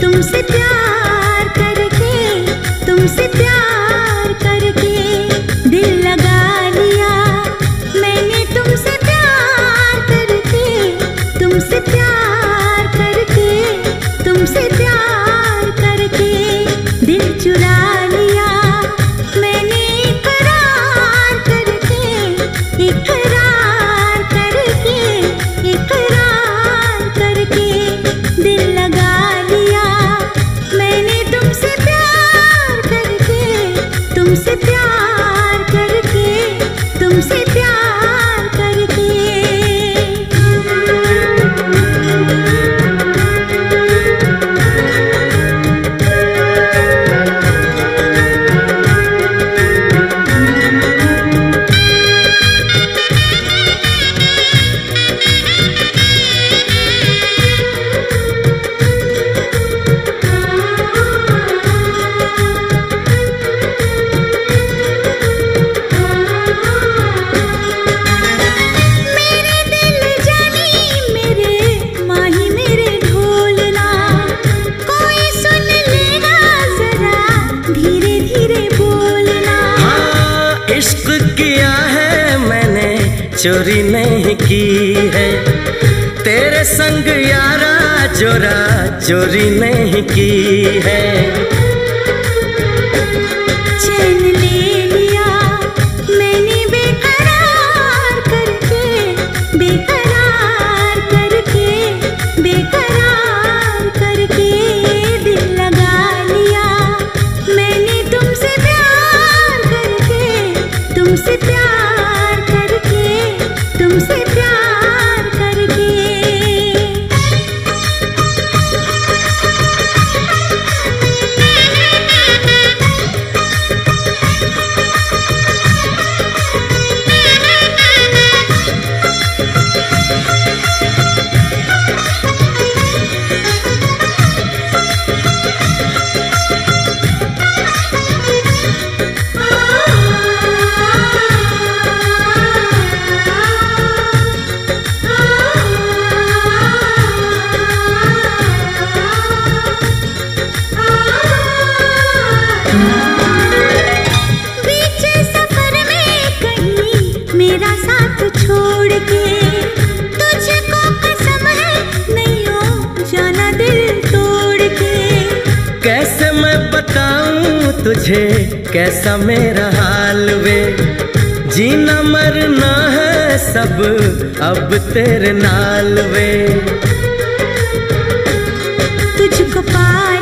तुमसे प्यार करके, तुमसे प्यार करके दिल लगा लिया। मैंने तुमसे प्यार करके, तुमसे प्यार करके, तुमसे प्यार करके दिल चुरा लिया। किया है, मैंने चोरी नहीं की है। तेरे संग यारा चोरा चोरी नहीं की है। चैन ली तुझे कैसा मेरा हाल वे? जीना मरना है सब, अब तेरे नाल वे। तुझको पाए